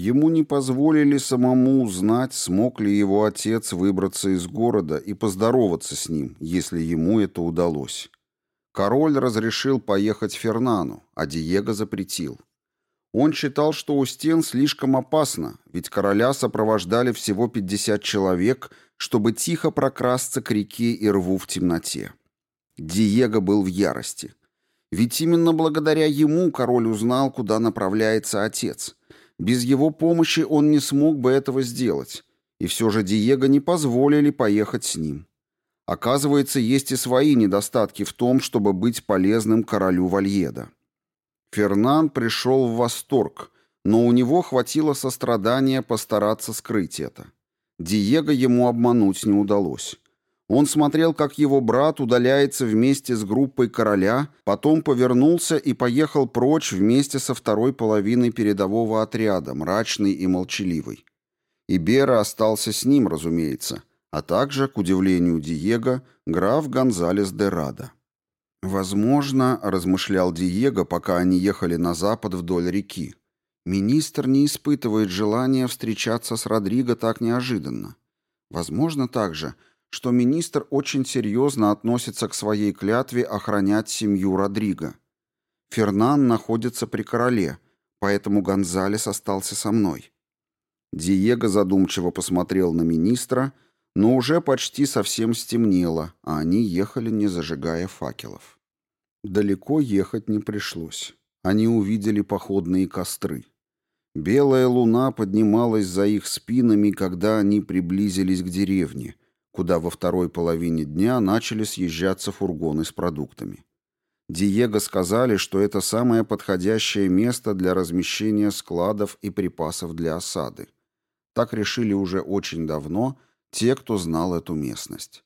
Ему не позволили самому узнать, смог ли его отец выбраться из города и поздороваться с ним, если ему это удалось. Король разрешил поехать Фернану, а Диего запретил. Он считал, что у стен слишком опасно, ведь короля сопровождали всего 50 человек, чтобы тихо прокрасться к реке и рву в темноте. Диего был в ярости. Ведь именно благодаря ему король узнал, куда направляется отец. Без его помощи он не смог бы этого сделать. И все же Диего не позволили поехать с ним. Оказывается, есть и свои недостатки в том, чтобы быть полезным королю Вальеда. Фернан пришел в восторг, но у него хватило сострадания постараться скрыть это. Диего ему обмануть не удалось. Он смотрел, как его брат удаляется вместе с группой короля, потом повернулся и поехал прочь вместе со второй половиной передового отряда, мрачный и молчаливый. И Бера остался с ним, разумеется, а также, к удивлению Диего, граф Гонзалес де Рада. «Возможно, — размышлял Диего, пока они ехали на запад вдоль реки, — министр не испытывает желания встречаться с Родриго так неожиданно. Возможно также, что министр очень серьезно относится к своей клятве охранять семью Родриго. Фернан находится при короле, поэтому Гонзалес остался со мной». Диего задумчиво посмотрел на министра — но уже почти совсем стемнело, а они ехали, не зажигая факелов. Далеко ехать не пришлось. Они увидели походные костры. Белая луна поднималась за их спинами, когда они приблизились к деревне, куда во второй половине дня начали съезжаться фургоны с продуктами. Диего сказали, что это самое подходящее место для размещения складов и припасов для осады. Так решили уже очень давно – те, кто знал эту местность.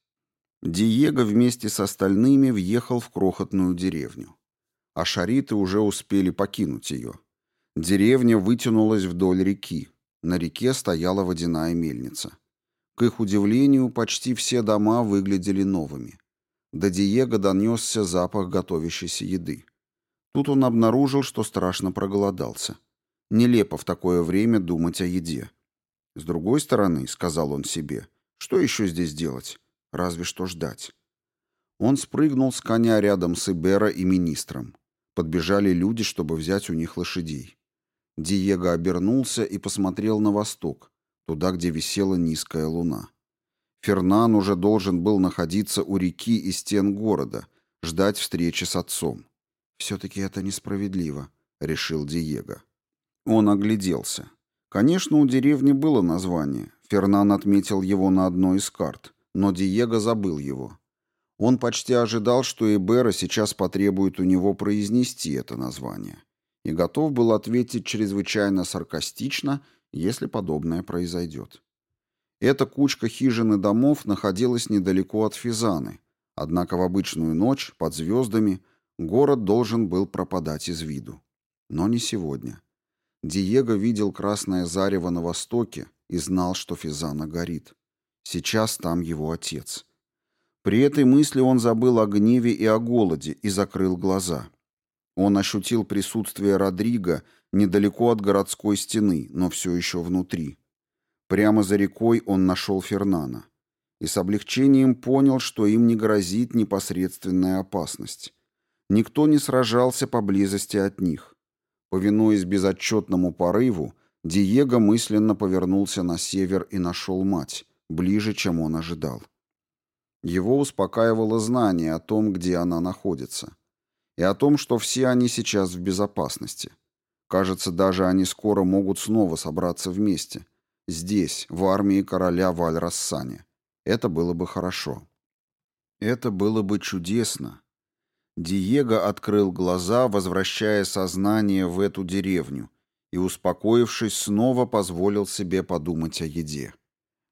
Диего вместе с остальными въехал в крохотную деревню. А шариты уже успели покинуть ее. Деревня вытянулась вдоль реки. На реке стояла водяная мельница. К их удивлению, почти все дома выглядели новыми. До Диего донесся запах готовящейся еды. Тут он обнаружил, что страшно проголодался. Нелепо в такое время думать о еде. С другой стороны, сказал он себе, что еще здесь делать? Разве что ждать. Он спрыгнул с коня рядом с Ибера и министром. Подбежали люди, чтобы взять у них лошадей. Диего обернулся и посмотрел на восток, туда, где висела низкая луна. Фернан уже должен был находиться у реки и стен города, ждать встречи с отцом. «Все-таки это несправедливо», — решил Диего. Он огляделся. Конечно, у деревни было название. Фернан отметил его на одной из карт, но Диего забыл его. Он почти ожидал, что Эбера сейчас потребует у него произнести это название. И готов был ответить чрезвычайно саркастично, если подобное произойдет. Эта кучка хижин и домов находилась недалеко от Физаны, однако в обычную ночь, под звездами, город должен был пропадать из виду. Но не сегодня. Диего видел красное зарево на востоке и знал, что Физана горит. Сейчас там его отец. При этой мысли он забыл о гневе и о голоде и закрыл глаза. Он ощутил присутствие Родриго недалеко от городской стены, но все еще внутри. Прямо за рекой он нашел Фернана. И с облегчением понял, что им не грозит непосредственная опасность. Никто не сражался поблизости от них. Повинуясь безотчетному порыву, Диего мысленно повернулся на север и нашел мать, ближе, чем он ожидал. Его успокаивало знание о том, где она находится, и о том, что все они сейчас в безопасности. Кажется, даже они скоро могут снова собраться вместе. Здесь, в армии короля Валь-Рассане. Это было бы хорошо. Это было бы чудесно, Диего открыл глаза, возвращая сознание в эту деревню, и, успокоившись, снова позволил себе подумать о еде.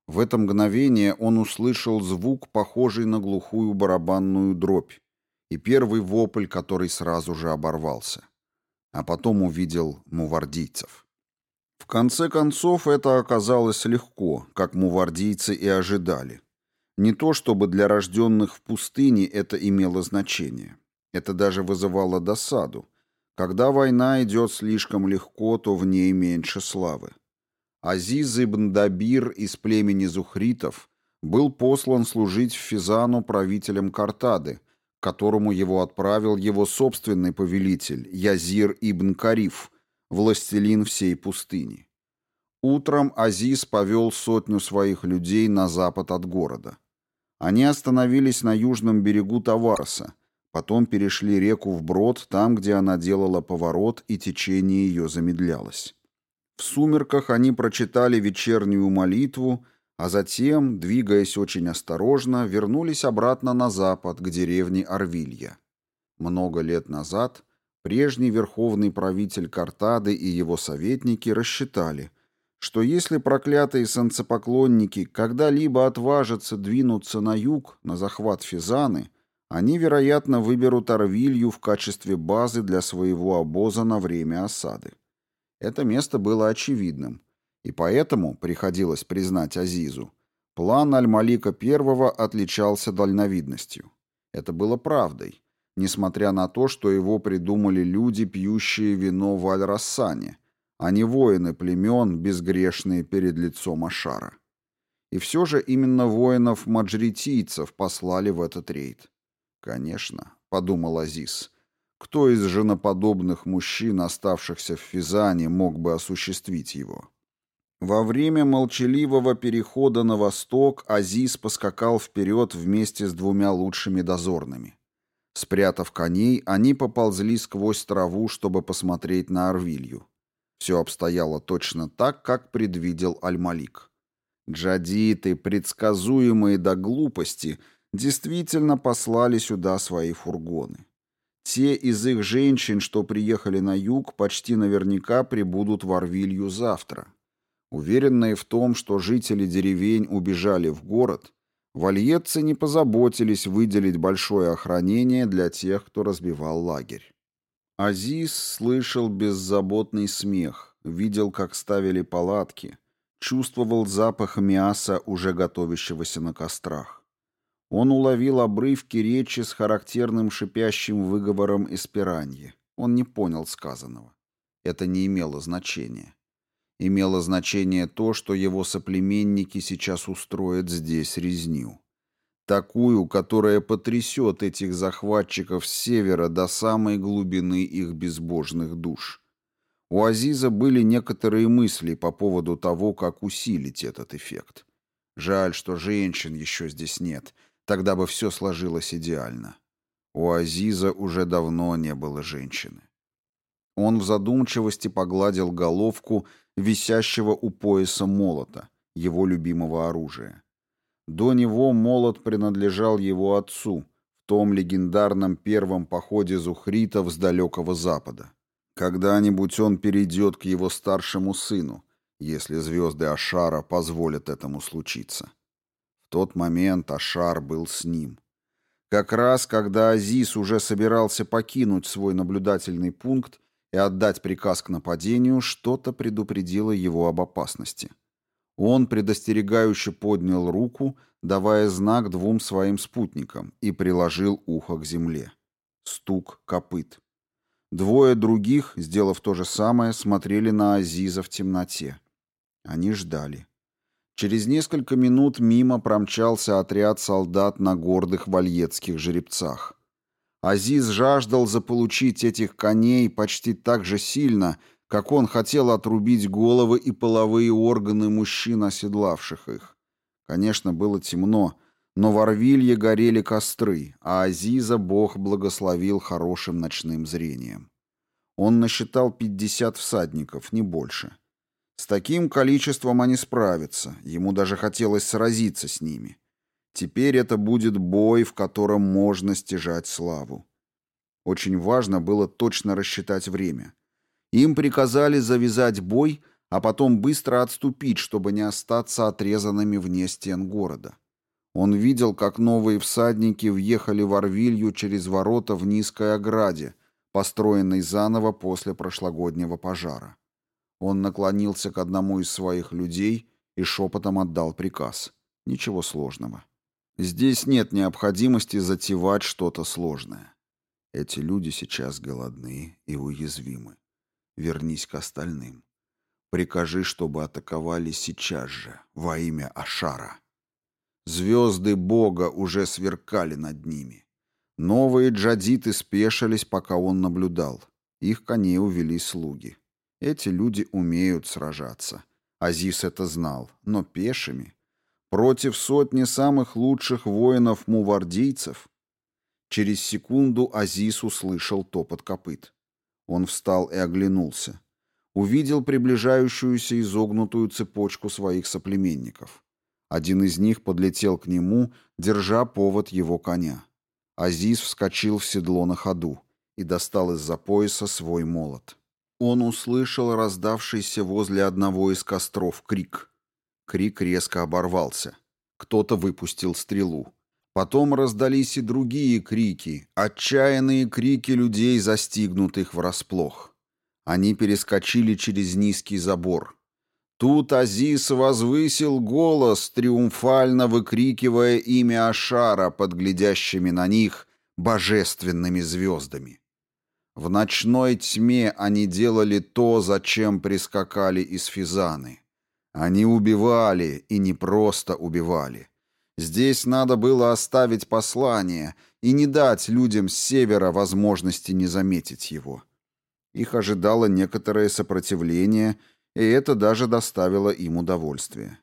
В это мгновение он услышал звук, похожий на глухую барабанную дробь, и первый вопль, который сразу же оборвался. А потом увидел мувардийцев. В конце концов, это оказалось легко, как мувардийцы и ожидали. Не то чтобы для рожденных в пустыне это имело значение. Это даже вызывало досаду. Когда война идет слишком легко, то в ней меньше славы. Азиз ибн Дабир из племени Зухритов был послан служить в Физану правителем Картады, которому его отправил его собственный повелитель Язир ибн Кариф, властелин всей пустыни. Утром Азиз повел сотню своих людей на запад от города. Они остановились на южном берегу Таварса, потом перешли реку вброд, там, где она делала поворот, и течение ее замедлялось. В сумерках они прочитали вечернюю молитву, а затем, двигаясь очень осторожно, вернулись обратно на запад, к деревне Арвилья. Много лет назад прежний верховный правитель Картады и его советники рассчитали – что если проклятые солнцепоклонники когда-либо отважатся двинуться на юг, на захват Физаны, они, вероятно, выберут Арвилью в качестве базы для своего обоза на время осады. Это место было очевидным, и поэтому, приходилось признать Азизу, план Аль-Малика I отличался дальновидностью. Это было правдой, несмотря на то, что его придумали люди, пьющие вино в Аль-Рассане – а не воины племен, безгрешные перед лицом Ашара. И все же именно воинов-маджритийцев послали в этот рейд. «Конечно», — подумал Азиз, — «кто из женоподобных мужчин, оставшихся в Физане, мог бы осуществить его?» Во время молчаливого перехода на восток Азиз поскакал вперед вместе с двумя лучшими дозорными. Спрятав коней, они поползли сквозь траву, чтобы посмотреть на Арвилью. Все обстояло точно так, как предвидел Аль-Малик. Джадиты, предсказуемые до глупости, действительно послали сюда свои фургоны. Те из их женщин, что приехали на юг, почти наверняка прибудут в Арвилью завтра. Уверенные в том, что жители деревень убежали в город, вальетцы не позаботились выделить большое охранение для тех, кто разбивал лагерь. Азиз слышал беззаботный смех, видел, как ставили палатки, чувствовал запах мяса, уже готовящегося на кострах. Он уловил обрывки речи с характерным шипящим выговором из пираньи. Он не понял сказанного. Это не имело значения. Имело значение то, что его соплеменники сейчас устроят здесь резню. Такую, которая потрясет этих захватчиков с севера до самой глубины их безбожных душ. У Азиза были некоторые мысли по поводу того, как усилить этот эффект. Жаль, что женщин еще здесь нет, тогда бы все сложилось идеально. У Азиза уже давно не было женщины. Он в задумчивости погладил головку висящего у пояса молота, его любимого оружия. До него молот принадлежал его отцу в том легендарном первом походе зухритов с далекого запада. Когда-нибудь он перейдет к его старшему сыну, если звезды Ашара позволят этому случиться. В тот момент Ашар был с ним. Как раз, когда Азис уже собирался покинуть свой наблюдательный пункт и отдать приказ к нападению, что-то предупредило его об опасности. Он предостерегающе поднял руку, давая знак двум своим спутникам, и приложил ухо к земле. Стук копыт. Двое других, сделав то же самое, смотрели на Азиза в темноте. Они ждали. Через несколько минут мимо промчался отряд солдат на гордых вальетских жеребцах. Азиз жаждал заполучить этих коней почти так же сильно, как он хотел отрубить головы и половые органы мужчин, оседлавших их. Конечно, было темно, но в Орвилье горели костры, а Азиза Бог благословил хорошим ночным зрением. Он насчитал 50 всадников, не больше. С таким количеством они справятся, ему даже хотелось сразиться с ними. Теперь это будет бой, в котором можно стяжать славу. Очень важно было точно рассчитать время — им приказали завязать бой, а потом быстро отступить, чтобы не остаться отрезанными вне стен города. Он видел, как новые всадники въехали в Орвилью через ворота в низкой ограде, построенной заново после прошлогоднего пожара. Он наклонился к одному из своих людей и шепотом отдал приказ. Ничего сложного. Здесь нет необходимости затевать что-то сложное. Эти люди сейчас голодны и уязвимы вернись к остальным. Прикажи, чтобы атаковали сейчас же, во имя Ашара. Звезды Бога уже сверкали над ними. Новые джадиты спешились, пока он наблюдал. Их коней увели слуги. Эти люди умеют сражаться. Азис это знал, но пешими. Против сотни самых лучших воинов-мувардийцев. Через секунду Азис услышал топот копыт. Он встал и оглянулся. Увидел приближающуюся изогнутую цепочку своих соплеменников. Один из них подлетел к нему, держа повод его коня. Азиз вскочил в седло на ходу и достал из-за пояса свой молот. Он услышал раздавшийся возле одного из костров крик. Крик резко оборвался. Кто-то выпустил стрелу. Потом раздались и другие крики, отчаянные крики людей, застигнутых врасплох. Они перескочили через низкий забор. Тут Азис возвысил голос, триумфально выкрикивая имя Ашара под глядящими на них божественными звездами. В ночной тьме они делали то, зачем прискакали из Физаны. Они убивали, и не просто убивали. Здесь надо было оставить послание и не дать людям с севера возможности не заметить его. Их ожидало некоторое сопротивление — и это даже доставило им удовольствие.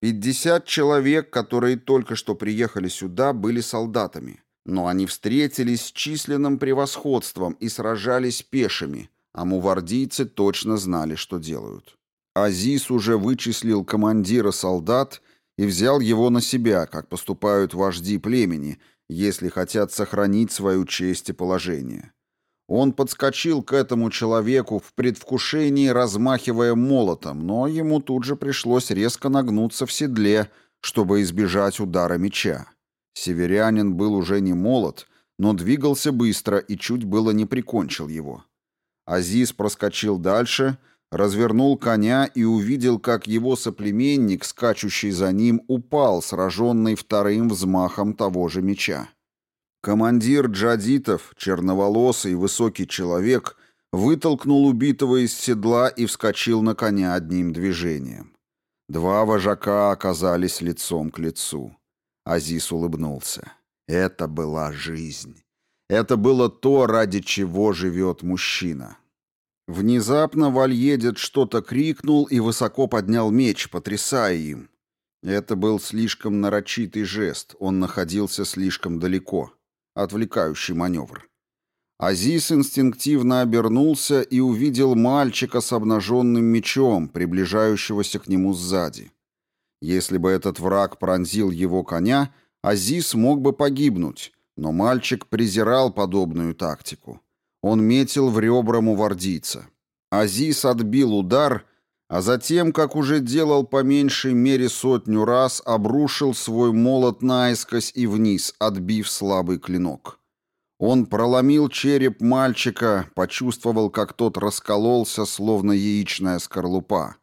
Пятьдесят человек, которые только что приехали сюда, были солдатами, но они встретились с численным превосходством и сражались пешими, а мувардийцы точно знали, что делают. Азис уже вычислил командира солдат и взял его на себя, как поступают вожди племени, если хотят сохранить свою честь и положение. Он подскочил к этому человеку в предвкушении, размахивая молотом, но ему тут же пришлось резко нагнуться в седле, чтобы избежать удара меча. Северянин был уже не молот, но двигался быстро и чуть было не прикончил его. Азиз проскочил дальше, развернул коня и увидел, как его соплеменник, скачущий за ним, упал, сраженный вторым взмахом того же меча. Командир джадитов, черноволосый высокий человек, вытолкнул убитого из седла и вскочил на коня одним движением. Два вожака оказались лицом к лицу. Азис улыбнулся. Это была жизнь. Это было то, ради чего живет мужчина. Внезапно Вальедет что-то крикнул и высоко поднял меч, потрясая им. Это был слишком нарочитый жест, он находился слишком далеко отвлекающий маневр. Азис инстинктивно обернулся и увидел мальчика с обнаженным мечом, приближающегося к нему сзади. Если бы этот враг пронзил его коня, Азис мог бы погибнуть, но мальчик презирал подобную тактику. Он метил в ребра мувардийца. Азис отбил удар, а затем, как уже делал по меньшей мере сотню раз, обрушил свой молот наискось и вниз, отбив слабый клинок. Он проломил череп мальчика, почувствовал, как тот раскололся, словно яичная скорлупа.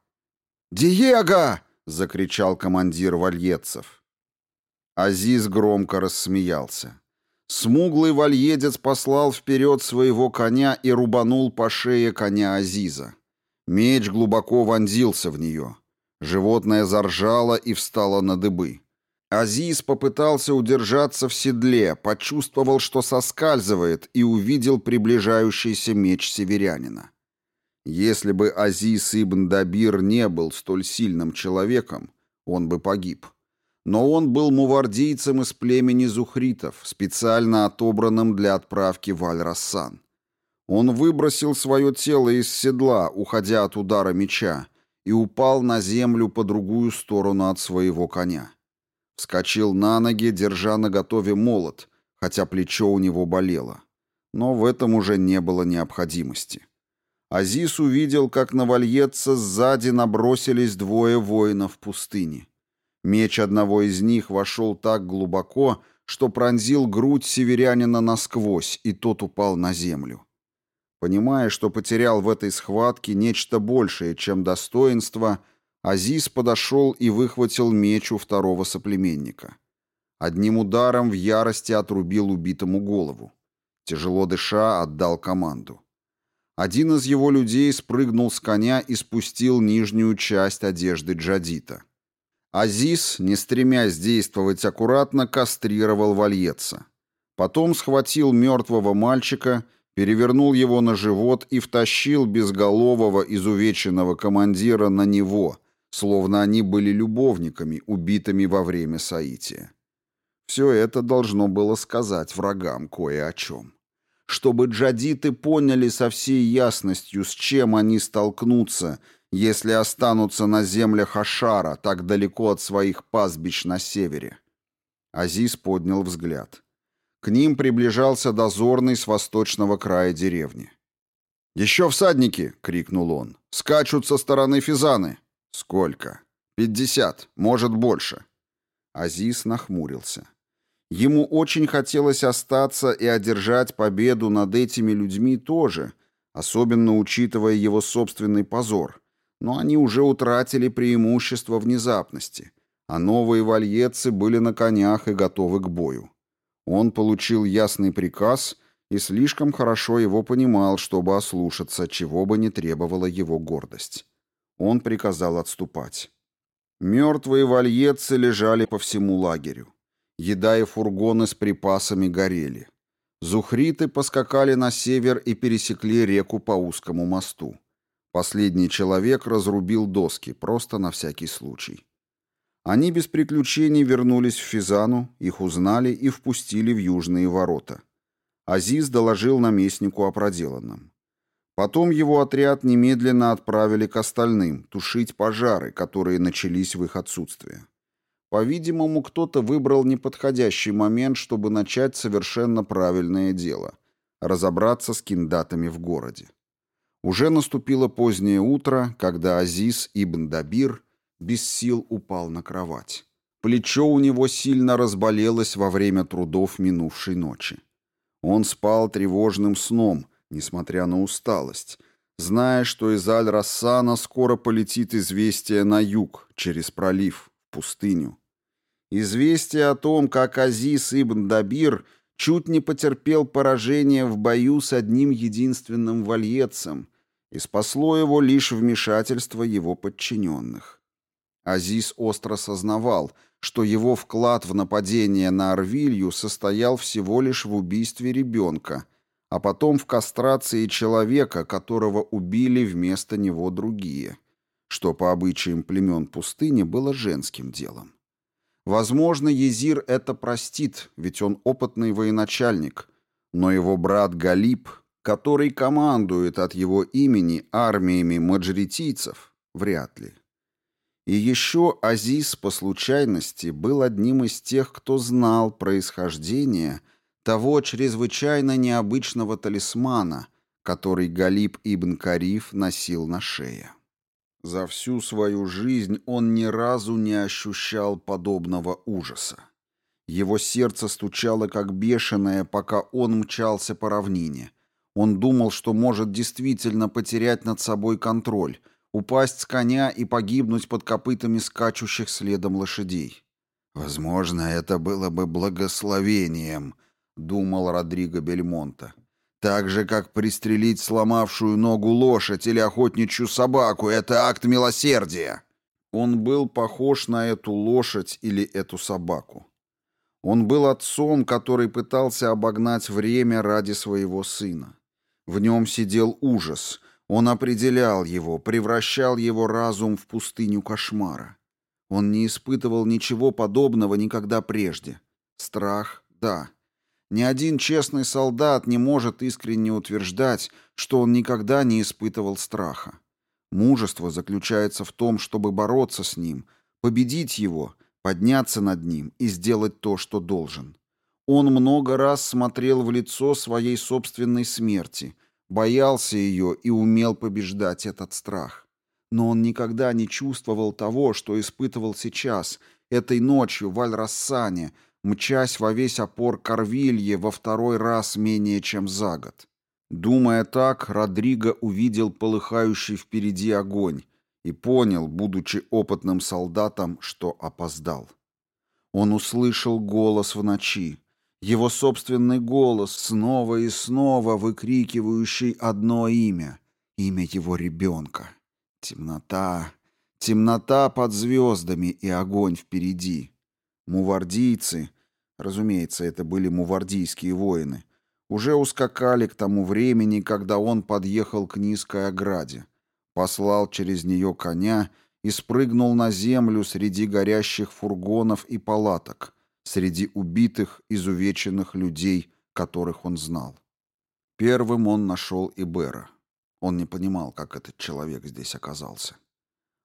«Диего!» — закричал командир вальетцев. Азиз громко рассмеялся. Смуглый вальедец послал вперед своего коня и рубанул по шее коня Азиза. Меч глубоко вонзился в нее. Животное заржало и встало на дыбы. Азиз попытался удержаться в седле, почувствовал, что соскальзывает, и увидел приближающийся меч северянина. Если бы Азиз ибн Дабир не был столь сильным человеком, он бы погиб. Но он был мувардийцем из племени зухритов, специально отобранным для отправки в Аль-Рассан. Он выбросил свое тело из седла, уходя от удара меча, и упал на землю по другую сторону от своего коня. Вскочил на ноги, держа наготове молот, хотя плечо у него болело. Но в этом уже не было необходимости. Азис увидел, как на вальетца сзади набросились двое воинов в пустыне. Меч одного из них вошел так глубоко, что пронзил грудь северянина насквозь, и тот упал на землю. Понимая, что потерял в этой схватке нечто большее, чем достоинство, Азиз подошел и выхватил меч у второго соплеменника. Одним ударом в ярости отрубил убитому голову. Тяжело дыша, отдал команду. Один из его людей спрыгнул с коня и спустил нижнюю часть одежды Джадита. Азиз, не стремясь действовать аккуратно, кастрировал вальеца. Потом схватил мертвого мальчика, перевернул его на живот и втащил безголового изувеченного командира на него, словно они были любовниками, убитыми во время соития. Все это должно было сказать врагам кое о чем. Чтобы джадиты поняли со всей ясностью, с чем они столкнутся, если останутся на землях Ашара, так далеко от своих пастбищ на севере. Азиз поднял взгляд. К ним приближался дозорный с восточного края деревни. «Еще всадники!» — крикнул он. «Скачут со стороны Физаны!» «Сколько?» «Пятьдесят, может, больше». Азиз нахмурился. Ему очень хотелось остаться и одержать победу над этими людьми тоже, особенно учитывая его собственный позор. Но они уже утратили преимущество внезапности, а новые вальетцы были на конях и готовы к бою. Он получил ясный приказ и слишком хорошо его понимал, чтобы ослушаться, чего бы ни требовала его гордость. Он приказал отступать. Мертвые вальетцы лежали по всему лагерю. Еда и фургоны с припасами горели. Зухриты поскакали на север и пересекли реку по узкому мосту. Последний человек разрубил доски, просто на всякий случай. Они без приключений вернулись в Физану, их узнали и впустили в южные ворота. Азиз доложил наместнику о проделанном. Потом его отряд немедленно отправили к остальным, тушить пожары, которые начались в их отсутствие. По-видимому, кто-то выбрал неподходящий момент, чтобы начать совершенно правильное дело – разобраться с киндатами в городе. Уже наступило позднее утро, когда Азиз ибн Дабир без сил упал на кровать. Плечо у него сильно разболелось во время трудов минувшей ночи. Он спал тревожным сном, несмотря на усталость, зная, что из Аль-Рассана скоро полетит известие на юг, через пролив, в пустыню. Известие о том, как Азиз ибн Дабир чуть не потерпел поражение в бою с одним единственным вальетцем, и спасло его лишь вмешательство его подчиненных. Азиз остро сознавал, что его вклад в нападение на Арвилью состоял всего лишь в убийстве ребенка, а потом в кастрации человека, которого убили вместо него другие, что по обычаям племен пустыни было женским делом. Возможно, Езир это простит, ведь он опытный военачальник, но его брат Галиб, который командует от его имени армиями маджритийцев, вряд ли. И еще Азиз по случайности был одним из тех, кто знал происхождение того чрезвычайно необычного талисмана, который Галиб ибн Кариф носил на шее. За всю свою жизнь он ни разу не ощущал подобного ужаса. Его сердце стучало как бешеное, пока он мчался по равнине. Он думал, что может действительно потерять над собой контроль, упасть с коня и погибнуть под копытами скачущих следом лошадей. «Возможно, это было бы благословением», — думал Родриго Бельмонта. Так же, как пристрелить сломавшую ногу лошадь или охотничью собаку, это акт милосердия. Он был похож на эту лошадь или эту собаку. Он был отцом, который пытался обогнать время ради своего сына. В нем сидел ужас. Он определял его, превращал его разум в пустыню кошмара. Он не испытывал ничего подобного никогда прежде. Страх — да. Ни один честный солдат не может искренне утверждать, что он никогда не испытывал страха. Мужество заключается в том, чтобы бороться с ним, победить его, подняться над ним и сделать то, что должен. Он много раз смотрел в лицо своей собственной смерти, боялся ее и умел побеждать этот страх. Но он никогда не чувствовал того, что испытывал сейчас, этой ночью в Аль-Рассане, мчась во весь опор Корвилье во второй раз менее чем за год. Думая так, Родриго увидел полыхающий впереди огонь и понял, будучи опытным солдатом, что опоздал. Он услышал голос в ночи. Его собственный голос, снова и снова выкрикивающий одно имя. Имя его ребенка. Темнота, темнота под звездами и огонь впереди. Мувардийцы, разумеется, это были мувардийские воины, уже ускакали к тому времени, когда он подъехал к низкой ограде, послал через нее коня и спрыгнул на землю среди горящих фургонов и палаток, среди убитых, изувеченных людей, которых он знал. Первым он нашел Ибера. Он не понимал, как этот человек здесь оказался.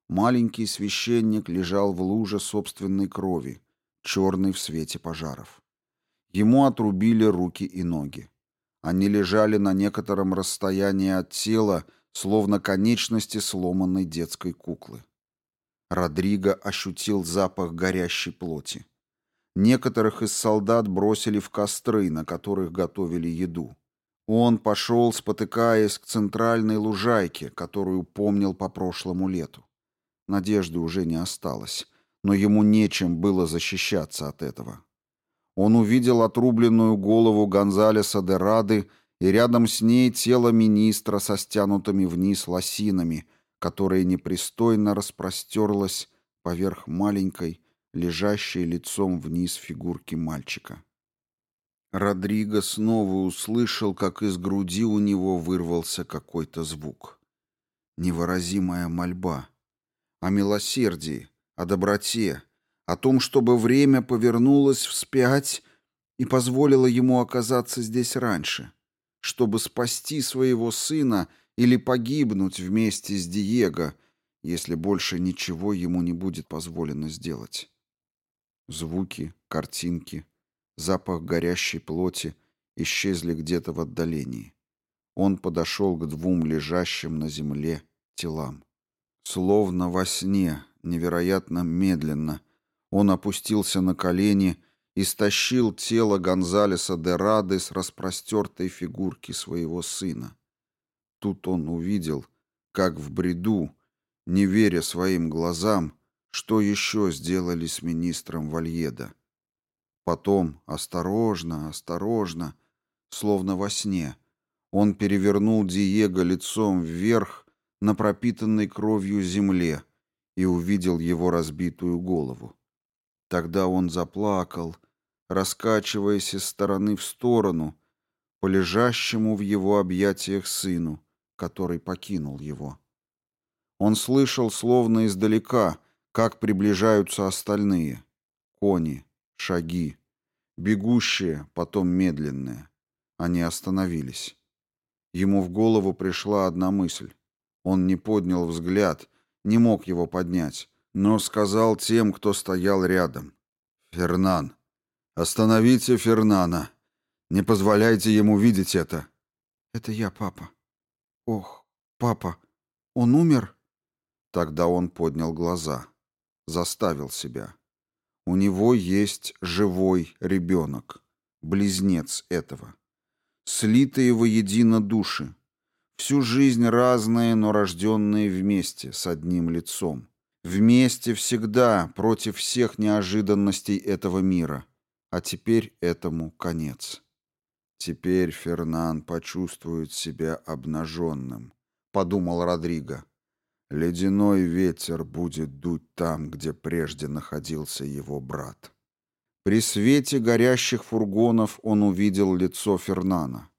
Маленький священник лежал в луже собственной крови, черный в свете пожаров. Ему отрубили руки и ноги. Они лежали на некотором расстоянии от тела, словно конечности сломанной детской куклы. Родриго ощутил запах горящей плоти. Некоторых из солдат бросили в костры, на которых готовили еду. Он пошел, спотыкаясь, к центральной лужайке, которую помнил по прошлому лету. Надежды уже не осталось, но ему нечем было защищаться от этого. Он увидел отрубленную голову Гонзалеса де Рады и рядом с ней тело министра со стянутыми вниз лосинами, которое непристойно распростерлось поверх маленькой, лежащей лицом вниз фигурки мальчика. Родриго снова услышал, как из груди у него вырвался какой-то звук. Невыразимая мольба. О милосердии, о доброте, о том, чтобы время повернулось вспять и позволило ему оказаться здесь раньше, чтобы спасти своего сына или погибнуть вместе с Диего, если больше ничего ему не будет позволено сделать. Звуки, картинки — запах горящей плоти исчезли где-то в отдалении. Он подошел к двум лежащим на земле телам. Словно во сне, невероятно медленно, он опустился на колени и стащил тело Гонзалеса де Рады с распростертой фигурки своего сына. Тут он увидел, как в бреду, не веря своим глазам, что еще сделали с министром Вальеда. Потом, осторожно, осторожно, словно во сне, он перевернул Диего лицом вверх на пропитанной кровью земле и увидел его разбитую голову. Тогда он заплакал, раскачиваясь из стороны в сторону, по лежащему в его объятиях сыну, который покинул его. Он слышал словно издалека, как приближаются остальные — кони, Шаги. Бегущие, потом медленные. Они остановились. Ему в голову пришла одна мысль. Он не поднял взгляд, не мог его поднять, но сказал тем, кто стоял рядом. «Фернан! Остановите Фернана! Не позволяйте ему видеть это!» «Это я, папа. Ох, папа, он умер?» Тогда он поднял глаза. Заставил себя. У него есть живой ребенок, близнец этого. Слитые воедино души. Всю жизнь разные, но рожденные вместе, с одним лицом. Вместе всегда, против всех неожиданностей этого мира. А теперь этому конец. Теперь Фернан почувствует себя обнаженным, подумал Родриго. Ледяной ветер будет дуть там, где прежде находился его брат. При свете горящих фургонов он увидел лицо Фернана.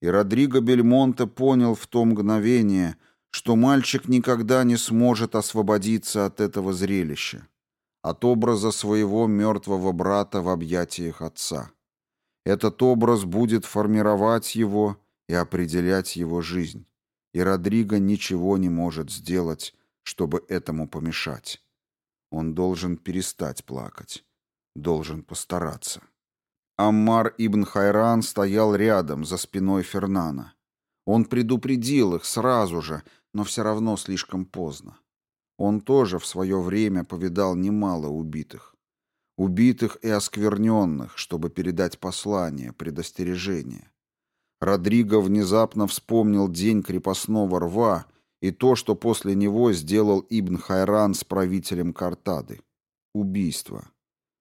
И Родриго Бельмонте понял в то мгновение, что мальчик никогда не сможет освободиться от этого зрелища, от образа своего мертвого брата в объятиях отца. Этот образ будет формировать его и определять его жизнь и Родриго ничего не может сделать, чтобы этому помешать. Он должен перестать плакать, должен постараться. Аммар ибн Хайран стоял рядом, за спиной Фернана. Он предупредил их сразу же, но все равно слишком поздно. Он тоже в свое время повидал немало убитых. Убитых и оскверненных, чтобы передать послание, предостережение. Родриго внезапно вспомнил день крепостного рва и то, что после него сделал Ибн Хайран с правителем Картады. Убийство.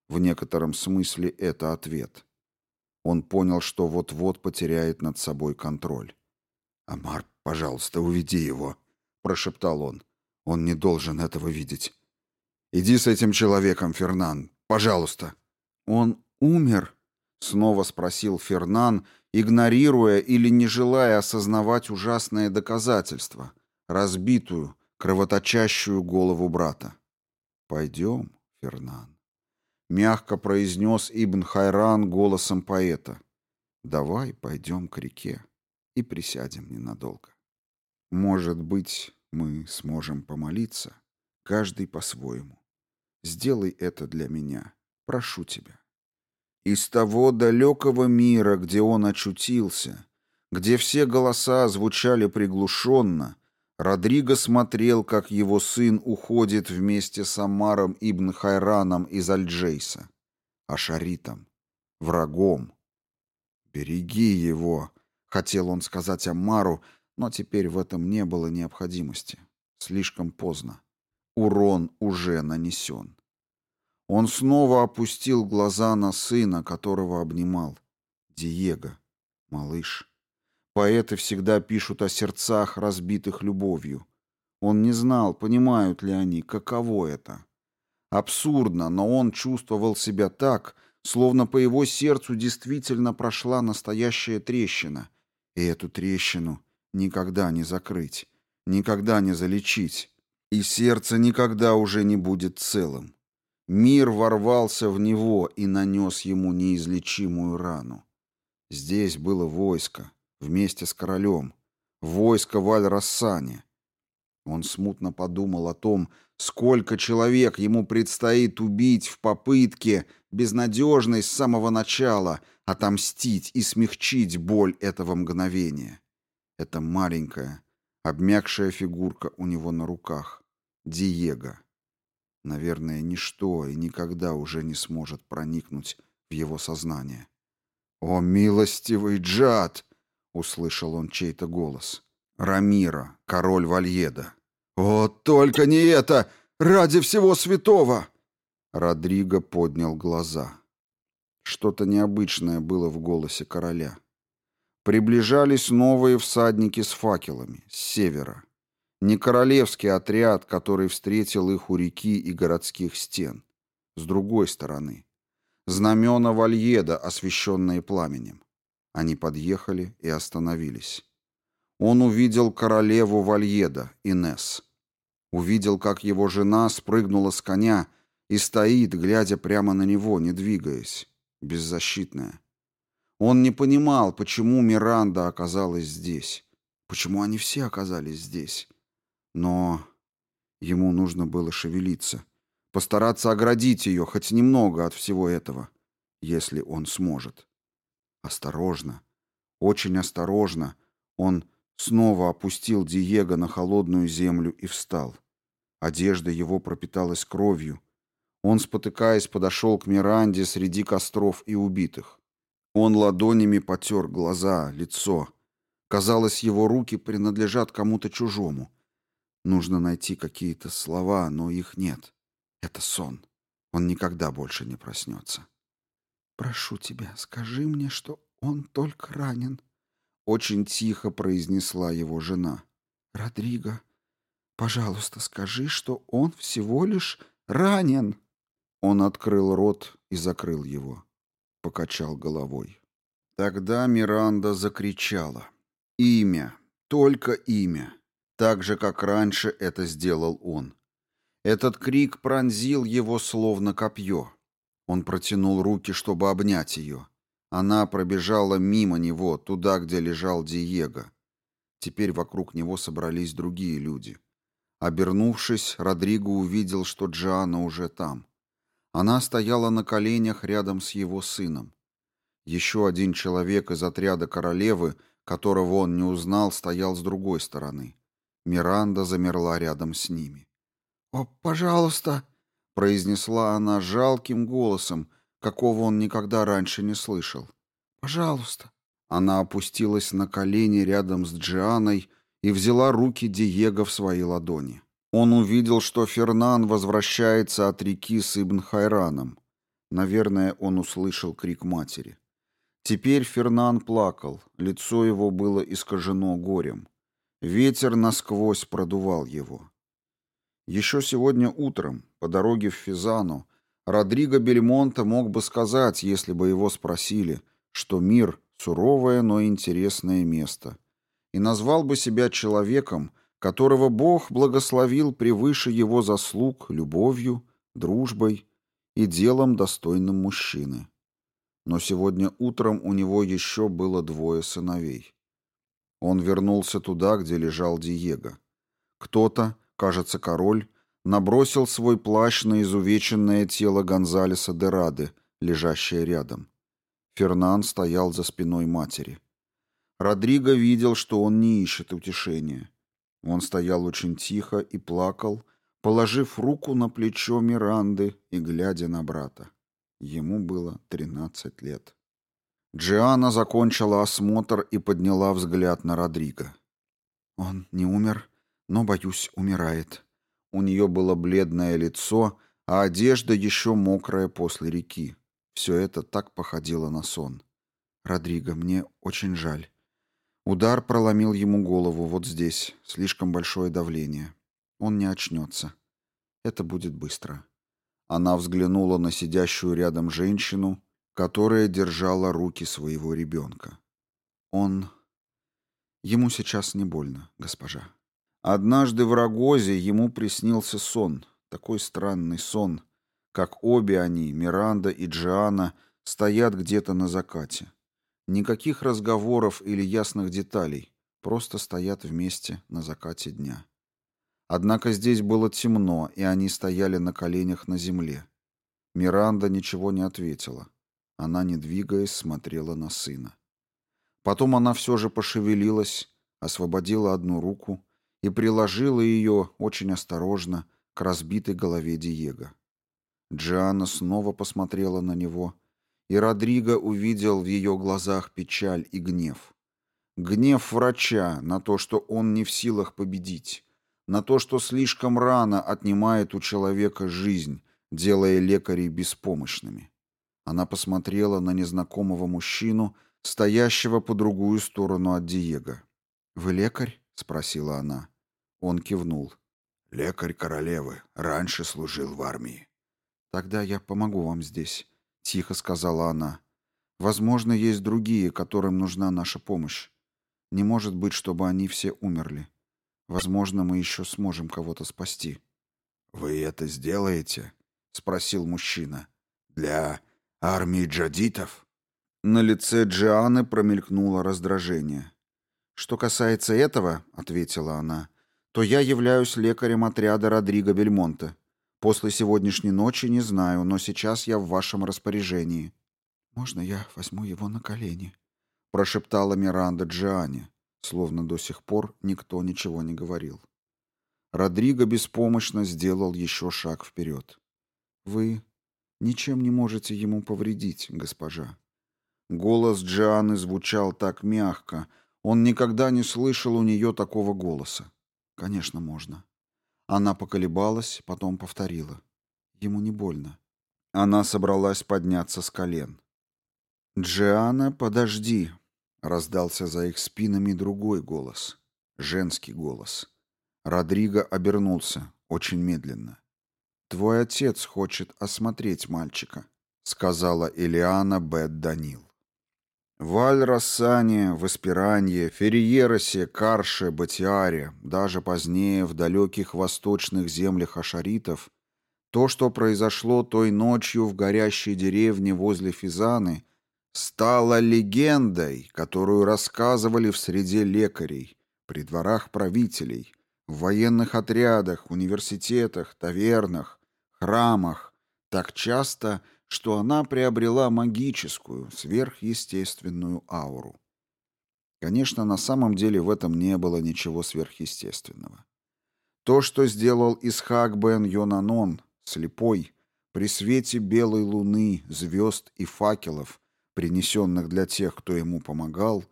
В некотором смысле это ответ. Он понял, что вот-вот потеряет над собой контроль. «Амар, пожалуйста, уведи его», — прошептал он. «Он не должен этого видеть. Иди с этим человеком, Фернан, пожалуйста». «Он умер?» — снова спросил Фернан, игнорируя или не желая осознавать ужасное доказательство, разбитую, кровоточащую голову брата. «Пойдем, Фернан», — мягко произнес Ибн Хайран голосом поэта. «Давай пойдем к реке и присядем ненадолго. Может быть, мы сможем помолиться, каждый по-своему. Сделай это для меня, прошу тебя». Из того далекого мира, где он очутился, где все голоса звучали приглушенно, Родриго смотрел, как его сын уходит вместе с Амаром ибн Хайраном из Альджейса, Ашаритом, врагом. «Береги его», — хотел он сказать Амару, но теперь в этом не было необходимости. Слишком поздно. Урон уже нанесен. Он снова опустил глаза на сына, которого обнимал. Диего, малыш. Поэты всегда пишут о сердцах, разбитых любовью. Он не знал, понимают ли они, каково это. Абсурдно, но он чувствовал себя так, словно по его сердцу действительно прошла настоящая трещина. И эту трещину никогда не закрыть, никогда не залечить. И сердце никогда уже не будет целым. Мир ворвался в него и нанес ему неизлечимую рану. Здесь было войско, вместе с королем, войско в Аль-Рассане. Он смутно подумал о том, сколько человек ему предстоит убить в попытке, безнадежной с самого начала, отомстить и смягчить боль этого мгновения. Это маленькая, обмякшая фигурка у него на руках. Диего. Наверное, ничто и никогда уже не сможет проникнуть в его сознание. «О, милостивый Джад!» — услышал он чей-то голос. «Рамира, король Вальеда». «О, только не это! Ради всего святого!» Родриго поднял глаза. Что-то необычное было в голосе короля. Приближались новые всадники с факелами, с севера. Не королевский отряд, который встретил их у реки и городских стен. С другой стороны. Знамена Вальеда, освещенные пламенем. Они подъехали и остановились. Он увидел королеву Вальеда, Инес. Увидел, как его жена спрыгнула с коня и стоит, глядя прямо на него, не двигаясь, беззащитная. Он не понимал, почему Миранда оказалась здесь, почему они все оказались здесь. Но ему нужно было шевелиться, постараться оградить ее хоть немного от всего этого, если он сможет. Осторожно, очень осторожно он снова опустил Диего на холодную землю и встал. Одежда его пропиталась кровью. Он, спотыкаясь, подошел к Миранде среди костров и убитых. Он ладонями потер глаза, лицо. Казалось, его руки принадлежат кому-то чужому. Нужно найти какие-то слова, но их нет. Это сон. Он никогда больше не проснется. «Прошу тебя, скажи мне, что он только ранен», — очень тихо произнесла его жена. «Родриго, пожалуйста, скажи, что он всего лишь ранен». Он открыл рот и закрыл его. Покачал головой. Тогда Миранда закричала. Имя, только имя так же, как раньше это сделал он. Этот крик пронзил его словно копье. Он протянул руки, чтобы обнять ее. Она пробежала мимо него, туда, где лежал Диего. Теперь вокруг него собрались другие люди. Обернувшись, Родриго увидел, что Джиана уже там. Она стояла на коленях рядом с его сыном. Еще один человек из отряда королевы, которого он не узнал, стоял с другой стороны. Миранда замерла рядом с ними. «О, пожалуйста!» — произнесла она жалким голосом, какого он никогда раньше не слышал. «Пожалуйста!» Она опустилась на колени рядом с Джианой и взяла руки Диего в свои ладони. Он увидел, что Фернан возвращается от реки с Ибн Хайраном. Наверное, он услышал крик матери. Теперь Фернан плакал, лицо его было искажено горем. Ветер насквозь продувал его. Еще сегодня утром, по дороге в Физану, Родриго Бельмонте мог бы сказать, если бы его спросили, что мир — суровое, но интересное место, и назвал бы себя человеком, которого Бог благословил превыше его заслуг любовью, дружбой и делом, достойным мужчины. Но сегодня утром у него еще было двое сыновей. Он вернулся туда, где лежал Диего. Кто-то, кажется, король, набросил свой плащ на изувеченное тело Гонзалеса де Рады, лежащее рядом. Фернан стоял за спиной матери. Родриго видел, что он не ищет утешения. Он стоял очень тихо и плакал, положив руку на плечо Миранды и глядя на брата. Ему было тринадцать лет. Джиана закончила осмотр и подняла взгляд на Родриго. «Он не умер, но, боюсь, умирает». У нее было бледное лицо, а одежда еще мокрая после реки. Все это так походило на сон. «Родриго, мне очень жаль. Удар проломил ему голову вот здесь. Слишком большое давление. Он не очнется. Это будет быстро». Она взглянула на сидящую рядом женщину, которая держала руки своего ребенка. Он... Ему сейчас не больно, госпожа. Однажды в Рогозе ему приснился сон, такой странный сон, как обе они, Миранда и Джиана, стоят где-то на закате. Никаких разговоров или ясных деталей, просто стоят вместе на закате дня. Однако здесь было темно, и они стояли на коленях на земле. Миранда ничего не ответила. Она, не двигаясь, смотрела на сына. Потом она все же пошевелилась, освободила одну руку и приложила ее очень осторожно к разбитой голове Диего. Джиана снова посмотрела на него — и Родриго увидел в ее глазах печаль и гнев. Гнев врача на то, что он не в силах победить, на то, что слишком рано отнимает у человека жизнь, делая лекарей беспомощными. Она посмотрела на незнакомого мужчину, стоящего по другую сторону от Диего. «Вы лекарь?» — спросила она. Он кивнул. «Лекарь королевы. Раньше служил в армии». «Тогда я помогу вам здесь. — тихо сказала она. «Возможно, есть другие, которым нужна наша помощь. Не может быть, чтобы они все умерли. Возможно, мы еще сможем кого-то спасти». «Вы это сделаете?» — спросил мужчина. «Для армии джадитов?» На лице Джианы промелькнуло раздражение. «Что касается этого, — ответила она, — то я являюсь лекарем отряда Родриго Бельмонте. После сегодняшней ночи не знаю, но сейчас я в вашем распоряжении. Можно я возьму его на колени? прошептала Миранда Джиане, словно до сих пор никто ничего не говорил. Родриго беспомощно сделал еще шаг вперед. Вы ничем не можете ему повредить, госпожа. Голос Джианы звучал так мягко, он никогда не слышал у нее такого голоса. Конечно, можно. Она поколебалась, потом повторила. Ему не больно. Она собралась подняться с колен. «Джиана, подожди!» — раздался за их спинами другой голос. Женский голос. Родриго обернулся, очень медленно. «Твой отец хочет осмотреть мальчика», — сказала Элиана Бет Данил. В Аль-Рассане, в Ферриеросе, Карше, Батиаре, даже позднее в далеких восточных землях ашаритов, то, что произошло той ночью в горящей деревне возле Физаны, стало легендой, которую рассказывали в среде лекарей, при дворах правителей, в военных отрядах, университетах, тавернах, храмах, так часто, что она приобрела магическую, сверхъестественную ауру. Конечно, на самом деле в этом не было ничего сверхъестественного. То, что сделал Исхак бен Йонанон, слепой, при свете белой луны, звезд и факелов, принесенных для тех, кто ему помогал,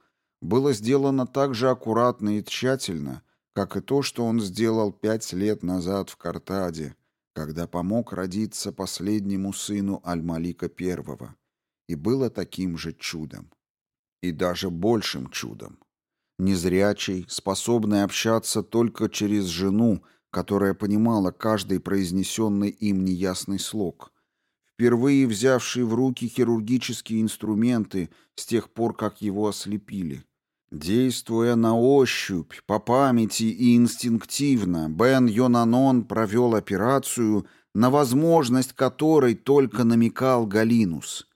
было сделано так же аккуратно и тщательно, как и то, что он сделал пять лет назад в Картаде, когда помог родиться последнему сыну Аль-Малика I, и было таким же чудом. И даже большим чудом. Незрячий, способный общаться только через жену, которая понимала каждый произнесенный им неясный слог. Впервые взявший в руки хирургические инструменты с тех пор, как его ослепили. Действуя на ощупь, по памяти и инстинктивно, Бен Йонанон провел операцию, на возможность которой только намекал Галинус.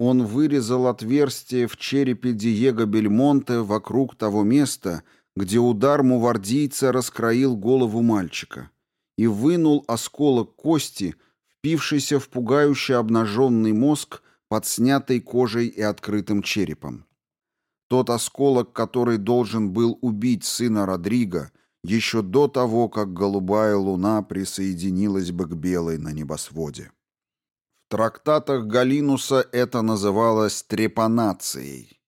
Он вырезал отверстие в черепе Диего Бельмонте вокруг того места, где удар мувардийца раскроил голову мальчика, и вынул осколок кости, впившийся в пугающе обнаженный мозг под снятой кожей и открытым черепом. Тот осколок, который должен был убить сына Родриго, еще до того, как голубая луна присоединилась бы к белой на небосводе. В трактатах Галинуса это называлось трепанацией.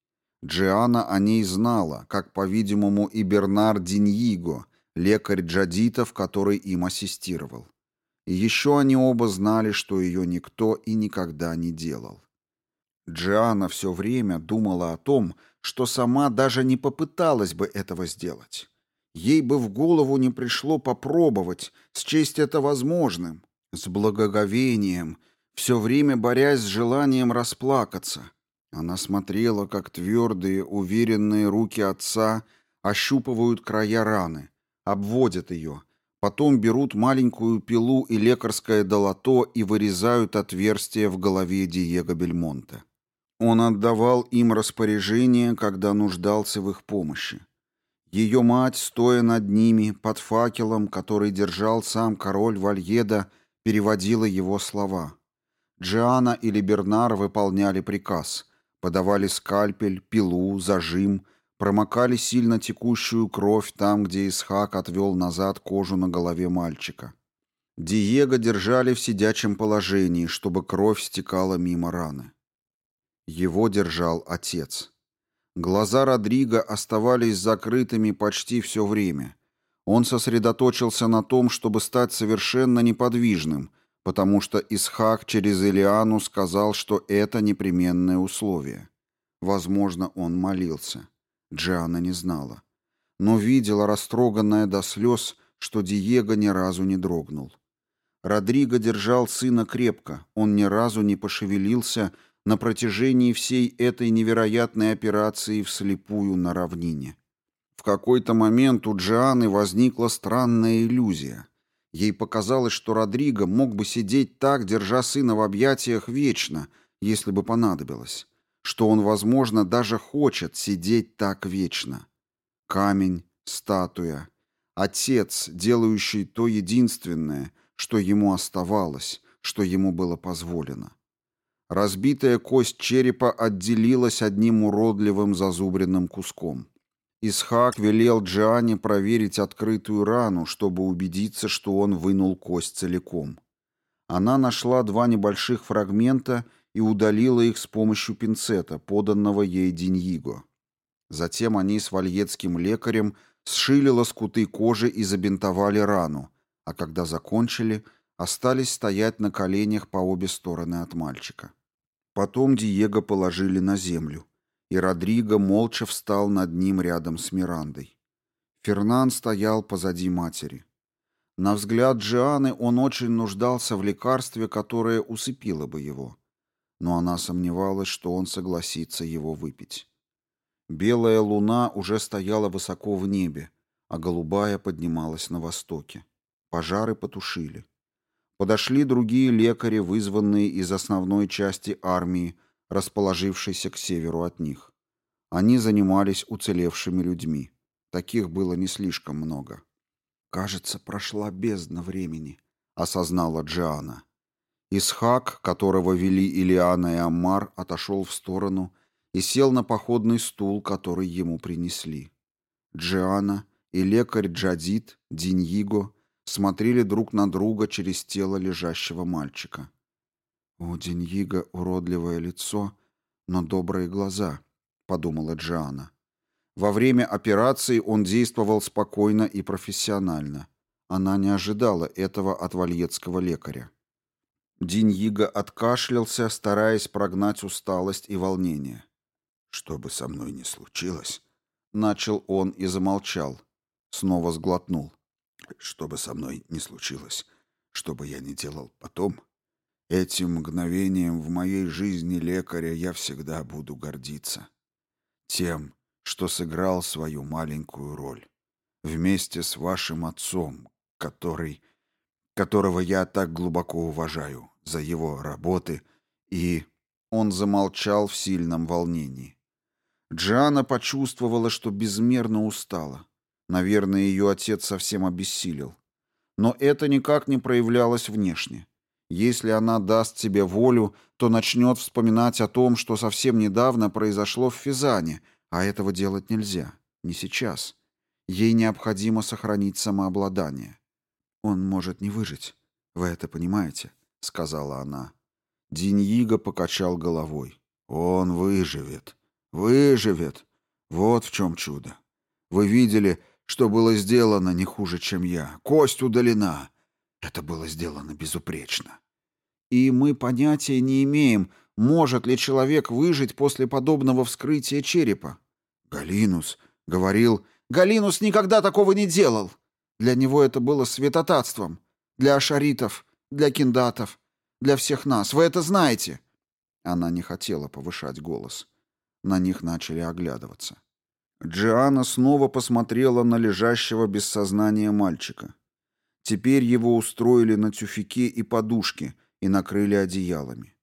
Джиана о ней знала, как, по-видимому, и Бернар Диньиго, лекарь джадитов, который им ассистировал. И еще они оба знали, что ее никто и никогда не делал. Джиана все время думала о том, что сама даже не попыталась бы этого сделать. Ей бы в голову не пришло попробовать, счесть это возможным, с благоговением, все время борясь с желанием расплакаться. Она смотрела, как твердые, уверенные руки отца ощупывают края раны, обводят ее, потом берут маленькую пилу и лекарское долото и вырезают отверстие в голове Диего Бельмонте. Он отдавал им распоряжение, когда нуждался в их помощи. Ее мать, стоя над ними, под факелом, который держал сам король Вальеда, переводила его слова. Джиана или Бернар выполняли приказ, подавали скальпель, пилу, зажим, промокали сильно текущую кровь там, где Исхак отвел назад кожу на голове мальчика. Диего держали в сидячем положении, чтобы кровь стекала мимо раны. Его держал отец. Глаза Родриго оставались закрытыми почти все время. Он сосредоточился на том, чтобы стать совершенно неподвижным, потому что Исхак через Илиану сказал, что это непременное условие. Возможно, он молился. Джиана не знала. Но видела, растроганная до слез, что Диего ни разу не дрогнул. Родриго держал сына крепко, он ни разу не пошевелился, на протяжении всей этой невероятной операции вслепую на равнине. В какой-то момент у Джианы возникла странная иллюзия. Ей показалось, что Родриго мог бы сидеть так, держа сына в объятиях вечно, если бы понадобилось. Что он, возможно, даже хочет сидеть так вечно. Камень, статуя. Отец, делающий то единственное, что ему оставалось, что ему было позволено. Разбитая кость черепа отделилась одним уродливым зазубренным куском. Исхак велел Джиане проверить открытую рану, чтобы убедиться, что он вынул кость целиком. Она нашла два небольших фрагмента и удалила их с помощью пинцета, поданного ей Диньиго. Затем они с вальетским лекарем сшили лоскуты кожи и забинтовали рану, а когда закончили, остались стоять на коленях по обе стороны от мальчика. Потом Диего положили на землю, и Родриго молча встал над ним рядом с Мирандой. Фернан стоял позади матери. На взгляд Джианы он очень нуждался в лекарстве, которое усыпило бы его. Но она сомневалась, что он согласится его выпить. Белая луна уже стояла высоко в небе, а голубая поднималась на востоке. Пожары потушили. Подошли другие лекари, вызванные из основной части армии, расположившейся к северу от них. Они занимались уцелевшими людьми. Таких было не слишком много. «Кажется, прошла бездна времени», — осознала Джиана. Исхак, которого вели Илиана и Аммар, отошел в сторону и сел на походный стул, который ему принесли. Джиана и лекарь Джадид, Диньиго смотрели друг на друга через тело лежащего мальчика. «У Деньига уродливое лицо, но добрые глаза», — подумала Джиана. Во время операции он действовал спокойно и профессионально. Она не ожидала этого от вальетского лекаря. Диньига откашлялся, стараясь прогнать усталость и волнение. что бы со мной ни случилось, начал он и замолчал, снова сглотнул. Что бы со мной ни случилось, что бы я ни делал потом, этим мгновением в моей жизни лекаря я всегда буду гордиться. Тем, что сыграл свою маленькую роль. Вместе с вашим отцом, который, которого я так глубоко уважаю за его работы и... Он замолчал в сильном волнении. Джиана почувствовала, что безмерно устала. Наверное, ее отец совсем обессилел. Но это никак не проявлялось внешне. Если она даст себе волю, то начнет вспоминать о том, что совсем недавно произошло в Физане, а этого делать нельзя. Не сейчас. Ей необходимо сохранить самообладание. «Он может не выжить. Вы это понимаете?» — сказала она. Диньига покачал головой. «Он выживет. Выживет. Вот в чем чудо. Вы видели, что было сделано не хуже, чем я. Кость удалена. Это было сделано безупречно. И мы понятия не имеем, может ли человек выжить после подобного вскрытия черепа. Галинус говорил, Галинус никогда такого не делал. Для него это было святотатством. Для ашаритов, для киндатов, для всех нас. Вы это знаете. Она не хотела повышать голос. На них начали оглядываться. Джиана снова посмотрела на лежащего без сознания мальчика. Теперь его устроили на тюфяке и подушке и накрыли одеялами.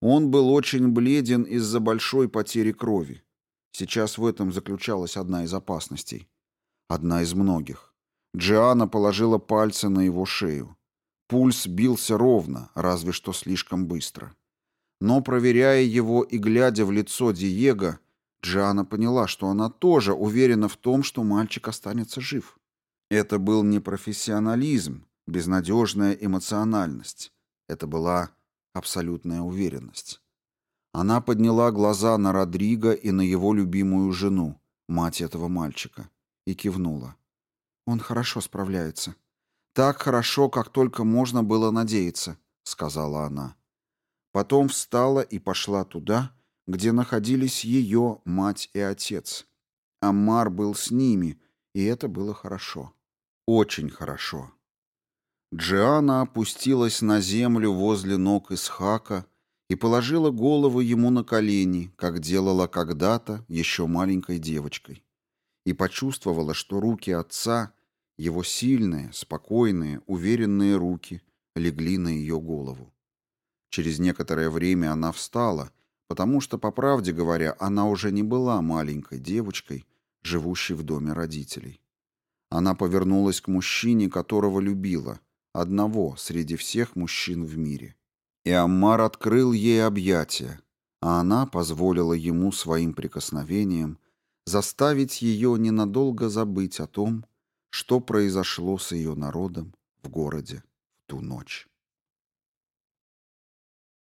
Он был очень бледен из-за большой потери крови. Сейчас в этом заключалась одна из опасностей. Одна из многих. Джиана положила пальцы на его шею. Пульс бился ровно, разве что слишком быстро. Но, проверяя его и глядя в лицо Диего, Джиана поняла, что она тоже уверена в том, что мальчик останется жив. Это был не профессионализм, безнадежная эмоциональность. Это была абсолютная уверенность. Она подняла глаза на Родриго и на его любимую жену, мать этого мальчика, и кивнула. «Он хорошо справляется. Так хорошо, как только можно было надеяться», — сказала она. Потом встала и пошла туда, где находились ее мать и отец. Амар был с ними, и это было хорошо. Очень хорошо. Джиана опустилась на землю возле ног Исхака и положила голову ему на колени, как делала когда-то еще маленькой девочкой, и почувствовала, что руки отца, его сильные, спокойные, уверенные руки, легли на ее голову. Через некоторое время она встала потому что, по правде говоря, она уже не была маленькой девочкой, живущей в доме родителей. Она повернулась к мужчине, которого любила, одного среди всех мужчин в мире. И Аммар открыл ей объятия, а она позволила ему своим прикосновением заставить ее ненадолго забыть о том, что произошло с ее народом в городе в ту ночь.